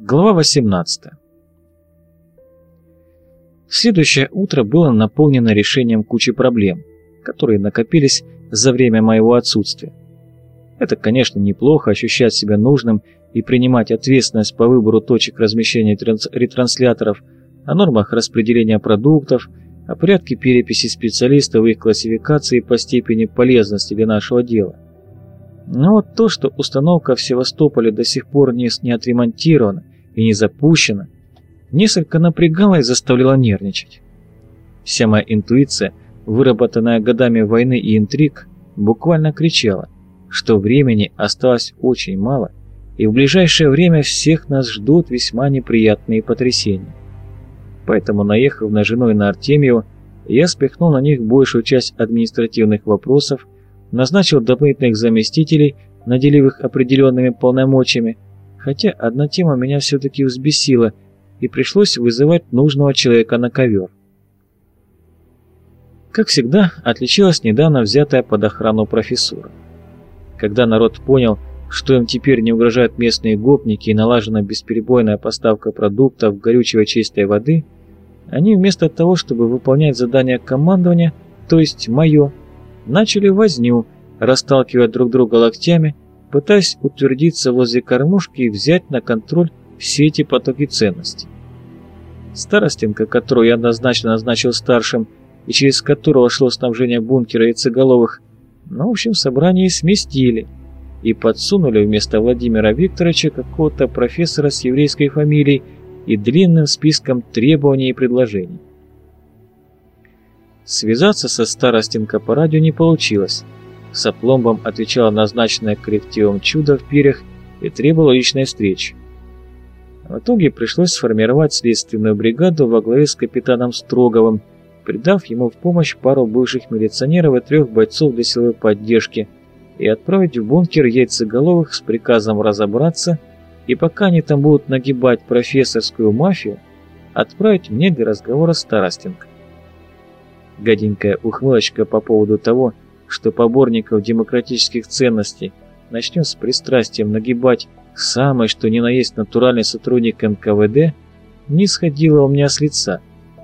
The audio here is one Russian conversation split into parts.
Глава 18 Следующее утро было наполнено решением кучи проблем, которые накопились за время моего отсутствия. Это, конечно, неплохо ощущать себя нужным и принимать ответственность по выбору точек размещения ретрансляторов, о нормах распределения продуктов, о порядке переписи специалистов и их классификации по степени полезности для нашего дела. Но вот то, что установка в Севастополе до сих пор не, не отремонтирована и не запущена, несколько напрягало и заставляло нервничать. Вся моя интуиция, выработанная годами войны и интриг, буквально кричала, что времени осталось очень мало, и в ближайшее время всех нас ждут весьма неприятные потрясения. Поэтому, наехав на жену и на Артемьеву, я спихнул на них большую часть административных вопросов, назначил дополнительных заместителей, наделив их определенными полномочиями, хотя одна тема меня все-таки взбесила, и пришлось вызывать нужного человека на ковер. Как всегда, отличилась недавно взятая под охрану профессура. Когда народ понял, что им теперь не угрожают местные гопники и налажена бесперебойная поставка продуктов, горючего чистой воды, они вместо того, чтобы выполнять задания командования, то есть мое, начали возню, расталкивая друг друга локтями, пытаясь утвердиться возле кормушки и взять на контроль все эти потоки ценностей. Старостенко, которую я однозначно назначил старшим, и через которого шло снабжение бункера яйцеголовых, ну, в общем, собрание сместили и подсунули вместо Владимира Викторовича какого-то профессора с еврейской фамилией и длинным списком требований и предложений. Связаться со Старостенко по радио не получилось. С отвечала назначенное коллективом чудо в перьях и требовала личной встречи. В итоге пришлось сформировать следственную бригаду во главе с капитаном Строговым, придав ему в помощь пару бывших милиционеров и трех бойцов для силовой поддержки, и отправить в бункер яйцеголовых с приказом разобраться, и пока они там будут нагибать профессорскую мафию, отправить мне для разговора Старостенко. Гаденькая ухмылочка по поводу того, что поборников демократических ценностей начнем с пристрастием нагибать самое что ни на есть натуральный сотрудник НКВД, не сходила у меня с лица,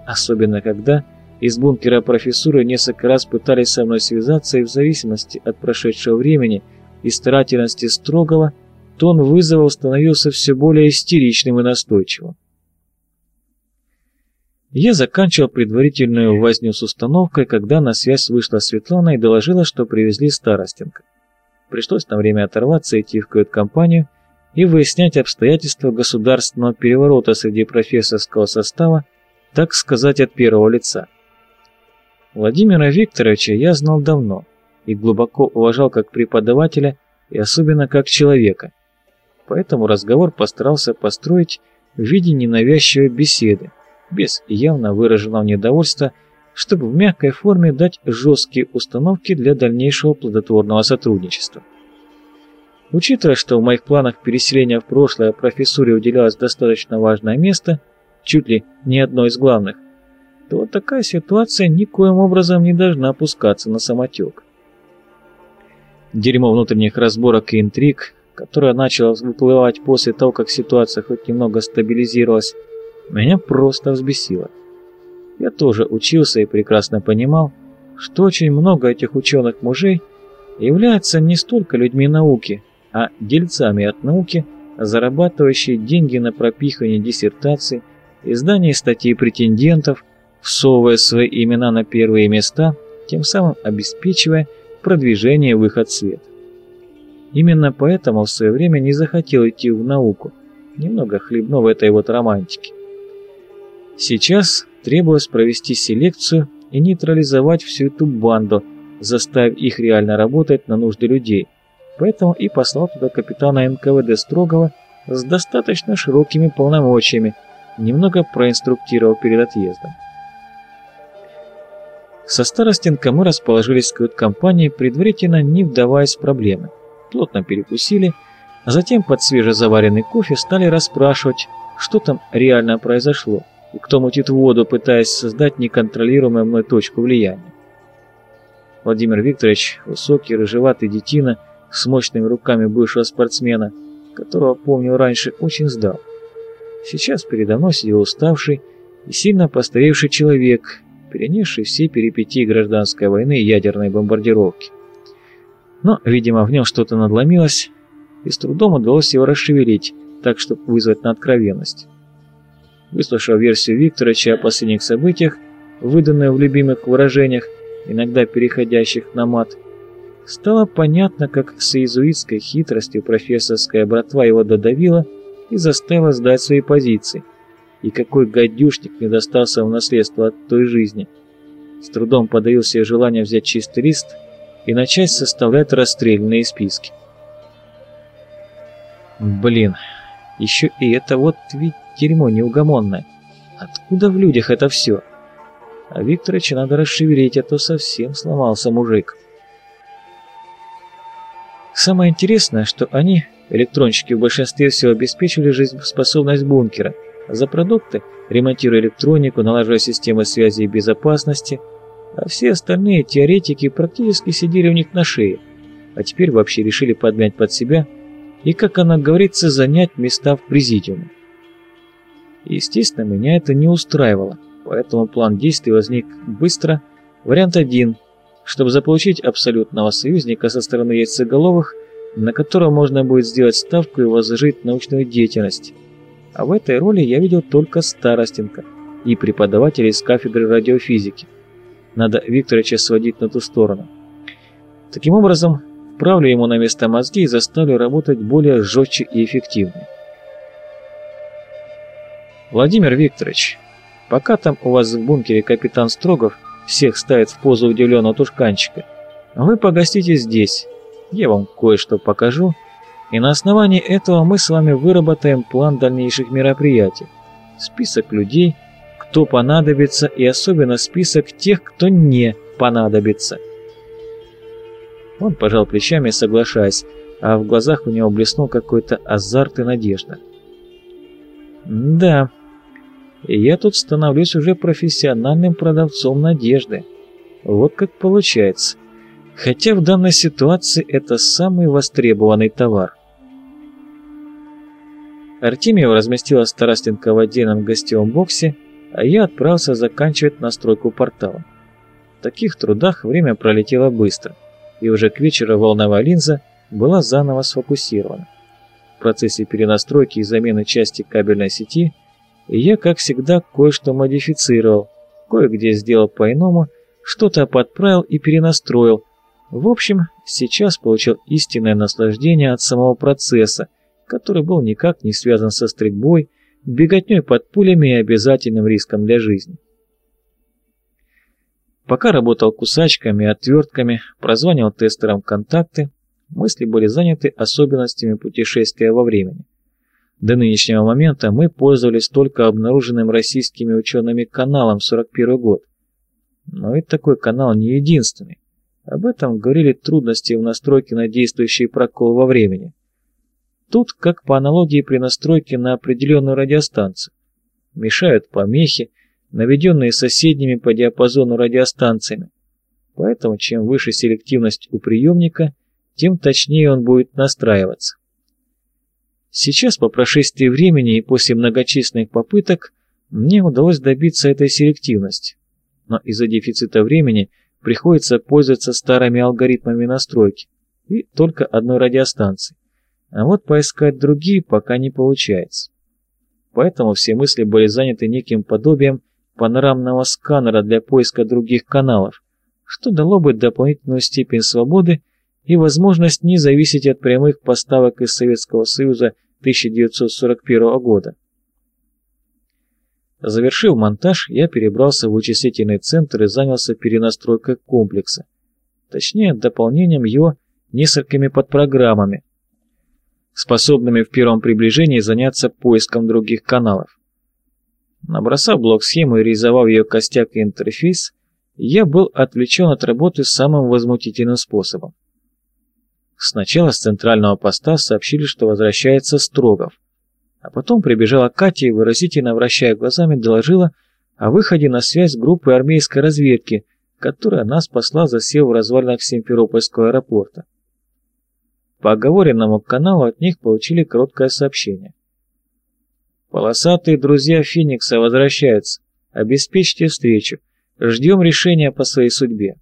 особенно когда из бункера профессуры несколько раз пытались со мной связаться, и в зависимости от прошедшего времени и старательности строгого, тон вызова становился все более истеричным и настойчивым. Я заканчивал предварительную возню с установкой, когда на связь вышла Светлана и доложила, что привезли Старостенко. Пришлось на время оторваться, идти в кают-компанию и выяснять обстоятельства государственного переворота среди профессорского состава, так сказать, от первого лица. Владимира Викторовича я знал давно и глубоко уважал как преподавателя и особенно как человека, поэтому разговор постарался построить в виде ненавязчивой беседы, без явно выраженного недовольства, чтобы в мягкой форме дать жесткие установки для дальнейшего плодотворного сотрудничества. Учитывая, что в моих планах переселения в прошлое профессуре уделялось достаточно важное место, чуть ли не одно из главных, то такая ситуация никоим образом не должна опускаться на самотек. Дерьмо внутренних разборок и интриг, которое начало выплывать после того, как ситуация хоть немного стабилизировалась, меня просто взбесило. Я тоже учился и прекрасно понимал, что очень много этих ученых мужей являются не столько людьми науки, а дельцами от науки, зарабатывающие деньги на пропихивание диссертаций, издание статей претендентов, всовывая свои имена на первые места, тем самым обеспечивая продвижение в их отсвет. Именно поэтому в свое время не захотел идти в науку, немного хлебнув этой вот романтики. Сейчас требовалось провести селекцию и нейтрализовать всю эту банду, заставив их реально работать на нужды людей, поэтому и послал туда капитана НКВД Строгова с достаточно широкими полномочиями, немного проинструктировав перед отъездом. Со Старостенко мы расположились в кают-компании, предварительно не вдаваясь в проблемы. Плотно перекусили, а затем под свежезаваренный кофе стали расспрашивать, что там реально произошло и кто мутит воду, пытаясь создать неконтролируемую мной точку влияния. Владимир Викторович, высокий, рыжеватый детина, с мощными руками бывшего спортсмена, которого помнил раньше, очень сдал. Сейчас передо мной сидел уставший и сильно постаревший человек, перенесший все перипетии гражданской войны и ядерной бомбардировки. Но, видимо, в нем что-то надломилось, и с трудом удалось его расшевелить, так, чтобы вызвать на откровенность. Выслушав версию Викторовича о последних событиях, выданную в любимых выражениях, иногда переходящих на мат, стало понятно, как с иезуитской хитростью профессорская братва его додавила и заставила сдать свои позиции, и какой гадюшник не достался в наследство от той жизни. С трудом подавил себе желание взять чистый лист и начать составлять расстрельные списки. Блин, еще и это вот ведь дерьмо неугомонное. Откуда в людях это все? А Викторовича надо расшевелить, а то совсем сломался мужик. Самое интересное, что они, электронщики, в большинстве всего обеспечивали жизнеспособность бункера, за продукты, ремонтируя электронику, налаживая системы связи и безопасности, а все остальные теоретики практически сидели у них на шее, а теперь вообще решили подмять под себя и, как она говорится, занять места в президиуме. Естественно, меня это не устраивало, поэтому план действий возник быстро. Вариант один, чтобы заполучить абсолютного союзника со стороны яйцеголовых, на которого можно будет сделать ставку и возложить научную деятельность. А в этой роли я видел только Старостенко и преподавателей с кафедры радиофизики. Надо Викторовича сводить на ту сторону. Таким образом, вправлю ему на место мозги и заставлю работать более жестче и эффективнее. Владимир Викторович, пока там у вас в бункере капитан Строгов всех ставит в позу удивленного тушканчика, вы погостите здесь, я вам кое-что покажу, и на основании этого мы с вами выработаем план дальнейших мероприятий, список людей, кто понадобится, и особенно список тех, кто не понадобится. Он пожал плечами, соглашаясь, а в глазах у него блеснул какой-то азарт и надежда. «Да, я тут становлюсь уже профессиональным продавцом надежды. Вот как получается. Хотя в данной ситуации это самый востребованный товар. Артемьева разместила Старостенко в отдельном гостевом боксе, а я отправился заканчивать настройку портала. В таких трудах время пролетело быстро, и уже к вечеру волновая линза была заново сфокусирована. В процессе перенастройки и замены части кабельной сети – и я, как всегда, кое-что модифицировал, кое-где сделал по-иному, что-то подправил и перенастроил. В общем, сейчас получил истинное наслаждение от самого процесса, который был никак не связан со стрельбой, беготней под пулями и обязательным риском для жизни. Пока работал кусачками и отвертками, прозванивал тестерам контакты, мысли были заняты особенностями путешествия во времени. До нынешнего момента мы пользовались только обнаруженным российскими учеными каналом 41 год. Но ведь такой канал не единственный. Об этом говорили трудности в настройке на действующий прокол во времени. Тут, как по аналогии при настройке на определенную радиостанцию. Мешают помехи, наведенные соседними по диапазону радиостанциями. Поэтому чем выше селективность у приемника, тем точнее он будет настраиваться. Сейчас, по прошествии времени и после многочисленных попыток, мне удалось добиться этой селективности. Но из-за дефицита времени приходится пользоваться старыми алгоритмами настройки и только одной радиостанции. А вот поискать другие пока не получается. Поэтому все мысли были заняты неким подобием панорамного сканера для поиска других каналов, что дало бы дополнительную степень свободы и возможность не зависеть от прямых поставок из Советского Союза 1941 года. Завершив монтаж, я перебрался в вычислительный центр и занялся перенастройкой комплекса, точнее дополнением его несколькими подпрограммами, способными в первом приближении заняться поиском других каналов. Набросав блок-схему и реализовав ее костяк и интерфейс, я был отвлечен от работы самым возмутительным способом. Сначала с центрального поста сообщили, что возвращается Строгов. А потом прибежала Катя и, выразительно вращая глазами, доложила о выходе на связь группы армейской разведки, которая нас спасла, засев в развалинах Симферопольского аэропорта. По оговоренному каналу от них получили короткое сообщение. Полосатые друзья Феникса возвращаются. Обеспечьте встречу. Ждем решения по своей судьбе.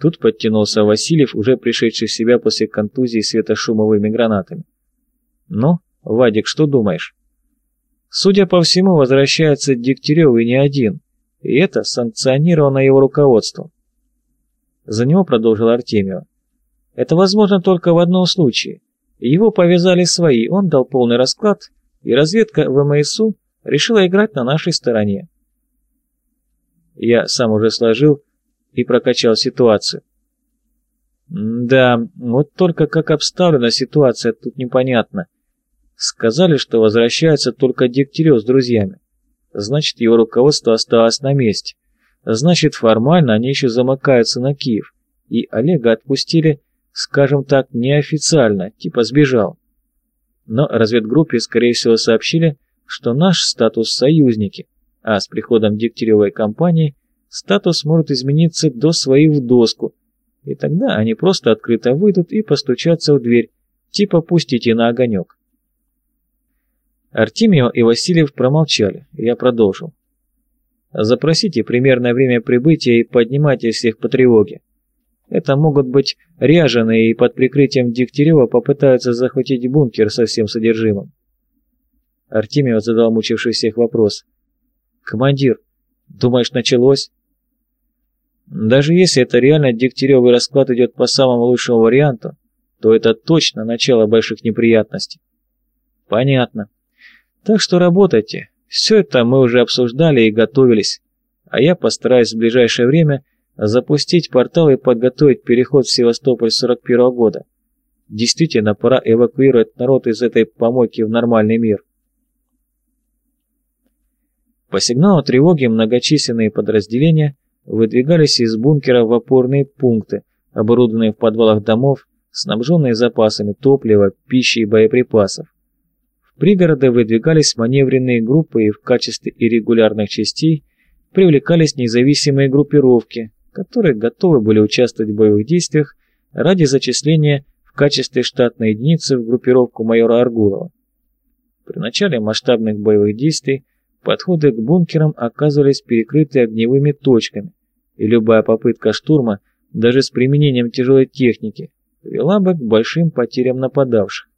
Тут подтянулся Васильев, уже пришедший в себя после контузии светошумовыми гранатами. «Ну, Вадик, что думаешь?» «Судя по всему, возвращается Дегтярев и не один, и это санкционировано его руководством». За него продолжил Артемьева. «Это возможно только в одном случае. Его повязали свои, он дал полный расклад, и разведка ВМСУ решила играть на нашей стороне. Я сам уже сложил и прокачал ситуацию. Да, вот только как обставлена ситуация, тут непонятно. Сказали, что возвращается только Дегтярев с друзьями. Значит, его руководство осталось на месте. Значит, формально они еще замыкаются на Киев. И Олега отпустили, скажем так, неофициально, типа сбежал. Но разведгруппе, скорее всего, сообщили, что наш статус союзники, а с приходом Дегтяревой компании статус может измениться до своих в доску, и тогда они просто открыто выйдут и постучатся в дверь, типа пустите на огонек. Артемьев и Васильев промолчали, я продолжил. Запросите примерное время прибытия и поднимайте всех по тревоге. Это могут быть ряженые и под прикрытием Дегтярева попытаются захватить бункер со всем содержимым. Артемьев задал мучивший всех вопрос. «Командир, думаешь, началось?» Даже если это реально Дегтяревый расклад идет по самому лучшему варианту, то это точно начало больших неприятностей. Понятно. Так что работайте. Все это мы уже обсуждали и готовились. А я постараюсь в ближайшее время запустить портал и подготовить переход в Севастополь 41 -го года. Действительно, пора эвакуировать народ из этой помойки в нормальный мир. По сигналу тревоги многочисленные подразделения выдвигались из бункера в опорные пункты, оборудованные в подвалах домов, снабженные запасами топлива, пищи и боеприпасов. В пригороды выдвигались маневренные группы и в качестве иррегулярных частей привлекались независимые группировки, которые готовы были участвовать в боевых действиях ради зачисления в качестве штатной единицы в группировку майора Аргулова. При начале масштабных боевых действий Подходы к бункерам оказывались перекрыты огневыми точками, и любая попытка штурма, даже с применением тяжелой техники, вела бы к большим потерям нападавших.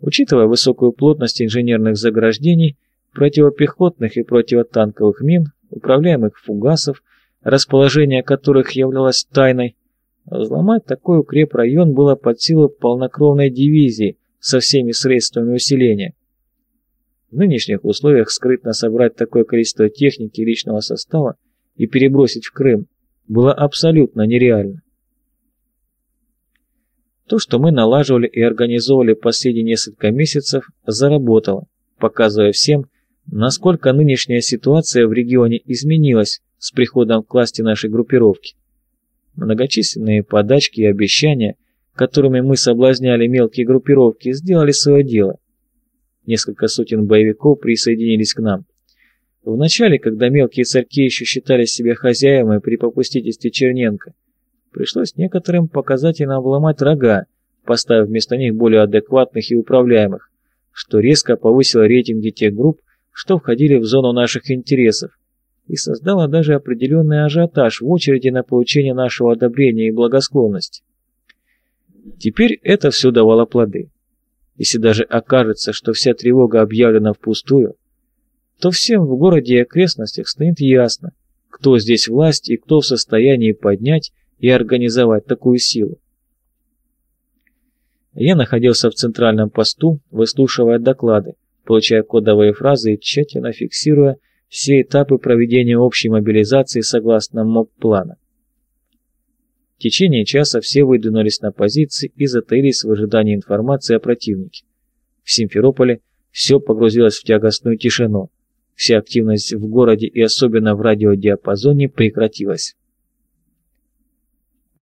Учитывая высокую плотность инженерных заграждений, противопехотных и противотанковых мин, управляемых фугасов, расположение которых являлось тайной, взломать такой укрепрайон было под силу полнокровной дивизии со всеми средствами усиления. В нынешних условиях скрытно собрать такое количество техники и личного состава и перебросить в Крым было абсолютно нереально. То, что мы налаживали и организовывали последние несколько месяцев, заработало, показывая всем, насколько нынешняя ситуация в регионе изменилась с приходом к власти нашей группировки. Многочисленные подачки и обещания, которыми мы соблазняли мелкие группировки, сделали свое дело – Несколько сотен боевиков присоединились к нам. Вначале, когда мелкие царьки еще считали себя хозяевами при попустительстве Черненко, пришлось некоторым показательно обломать рога, поставив вместо них более адекватных и управляемых, что резко повысило рейтинги тех групп, что входили в зону наших интересов, и создало даже определенный ажиотаж в очереди на получение нашего одобрения и благосклонности. Теперь это все давало плоды. Если даже окажется, что вся тревога объявлена впустую, то всем в городе и окрестностях станет ясно, кто здесь власть и кто в состоянии поднять и организовать такую силу. Я находился в центральном посту, выслушивая доклады, получая кодовые фразы и тщательно фиксируя все этапы проведения общей мобилизации согласно МОП-плана. В течение часа все выдвинулись на позиции и затаились в ожидании информации о противнике. В Симферополе все погрузилось в тягостную тишину. Вся активность в городе и особенно в радиодиапазоне прекратилась.